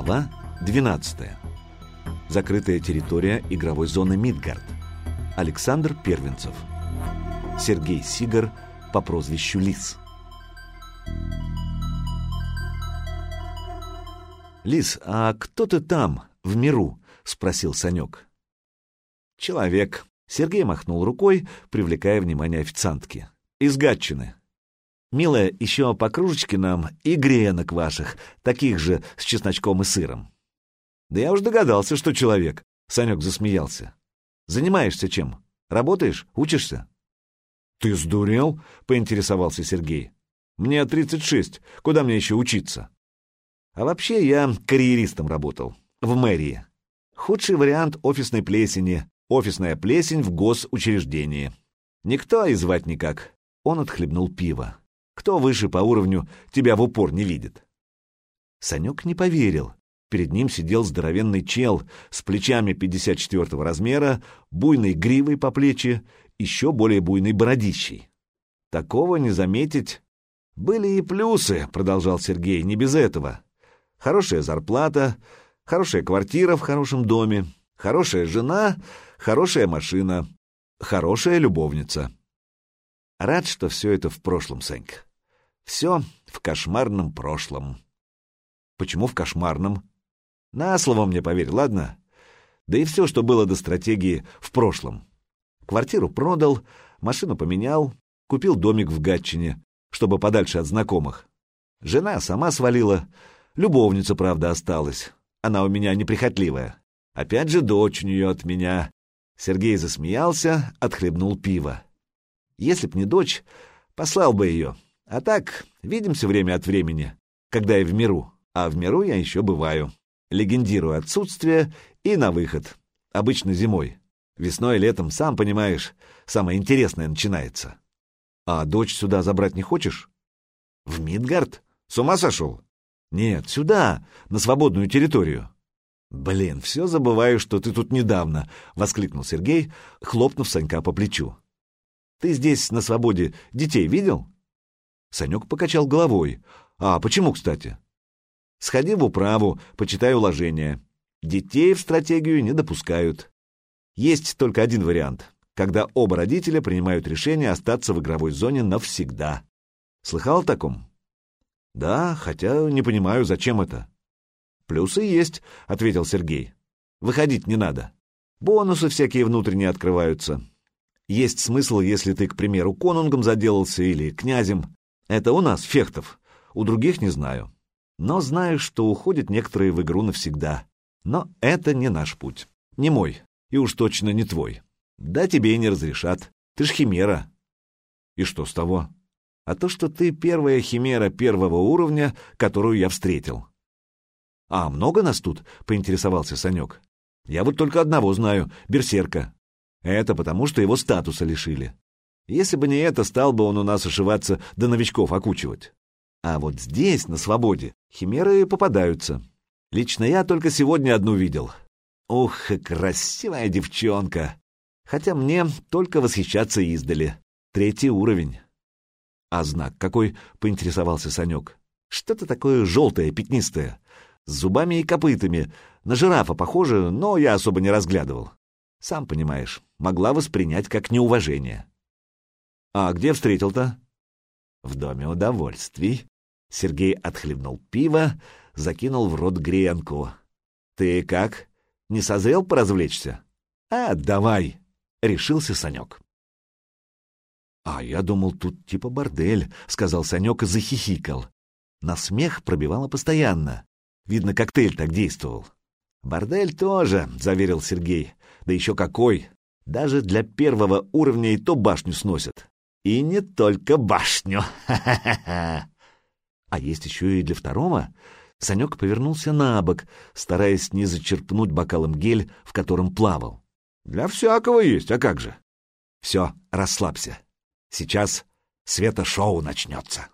Глава 12. Закрытая территория игровой зоны Мидгард. Александр Первенцев. Сергей Сигар по прозвищу Лис. «Лис, а кто ты там, в миру?» — спросил Санек. «Человек». Сергей махнул рукой, привлекая внимание официантки. «Из Гатчины. Милая, еще по кружечке нам и гренок ваших, таких же с чесночком и сыром. Да я уж догадался, что человек. Санек засмеялся. Занимаешься чем? Работаешь? Учишься? Ты сдурел? Поинтересовался Сергей. Мне 36. Куда мне еще учиться? А вообще я карьеристом работал. В мэрии. Худший вариант офисной плесени. Офисная плесень в госучреждении. Никто и звать никак. Он отхлебнул пиво. Кто выше по уровню, тебя в упор не видит. Санек не поверил. Перед ним сидел здоровенный чел с плечами 54 размера, буйной гривой по плечи, еще более буйной бородищей. Такого не заметить. Были и плюсы, продолжал Сергей, не без этого. Хорошая зарплата, хорошая квартира в хорошем доме, хорошая жена, хорошая машина, хорошая любовница. Рад, что все это в прошлом, Санька. Все в кошмарном прошлом. Почему в кошмарном? На слово мне поверь, ладно? Да и все, что было до стратегии в прошлом. Квартиру продал, машину поменял, купил домик в Гатчине, чтобы подальше от знакомых. Жена сама свалила, любовница, правда, осталась. Она у меня неприхотливая. Опять же, дочь у нее от меня. Сергей засмеялся, отхлебнул пиво. Если б не дочь, послал бы ее. А так, видимся время от времени, когда я в миру, а в миру я еще бываю. Легендирую отсутствие и на выход. Обычно зимой. Весной и летом, сам понимаешь, самое интересное начинается. А дочь сюда забрать не хочешь? В Мидгард? С ума сошел? Нет, сюда, на свободную территорию. Блин, все забываю, что ты тут недавно, — воскликнул Сергей, хлопнув Санька по плечу. Ты здесь, на свободе, детей видел? Санек покачал головой. «А почему, кстати?» «Сходи в управу, почитай уложение. Детей в стратегию не допускают. Есть только один вариант, когда оба родителя принимают решение остаться в игровой зоне навсегда. Слыхал о таком?» «Да, хотя не понимаю, зачем это». «Плюсы есть», — ответил Сергей. «Выходить не надо. Бонусы всякие внутренние открываются. Есть смысл, если ты, к примеру, конунгом заделался или князем. Это у нас, фехтов. У других не знаю. Но знаю, что уходят некоторые в игру навсегда. Но это не наш путь. Не мой. И уж точно не твой. Да тебе и не разрешат. Ты ж химера. И что с того? А то, что ты первая химера первого уровня, которую я встретил. А много нас тут? Поинтересовался Санек. Я вот только одного знаю, берсерка. Это потому, что его статуса лишили. Если бы не это, стал бы он у нас ошиваться до новичков окучивать. А вот здесь, на свободе, химеры попадаются. Лично я только сегодня одну видел. Ух, красивая девчонка! Хотя мне только восхищаться издали. Третий уровень. А знак какой, поинтересовался Санек. Что-то такое желтое, пятнистое. С зубами и копытами. На жирафа похоже, но я особо не разглядывал. Сам понимаешь, могла воспринять как неуважение. «А где встретил-то?» «В доме удовольствий». Сергей отхлебнул пиво, закинул в рот гренку. «Ты как? Не созрел поразвлечься?» «А, давай!» — решился Санек. «А я думал, тут типа бордель», — сказал Санек и захихикал. На смех пробивало постоянно. Видно, коктейль так действовал. «Бордель тоже», — заверил Сергей. «Да еще какой! Даже для первого уровня и то башню сносят. И не только башню. А есть еще и для второго. Санек повернулся на бок, стараясь не зачерпнуть бокалом гель, в котором плавал. Для всякого есть, а как же? Все, расслабься. Сейчас света-шоу начнется.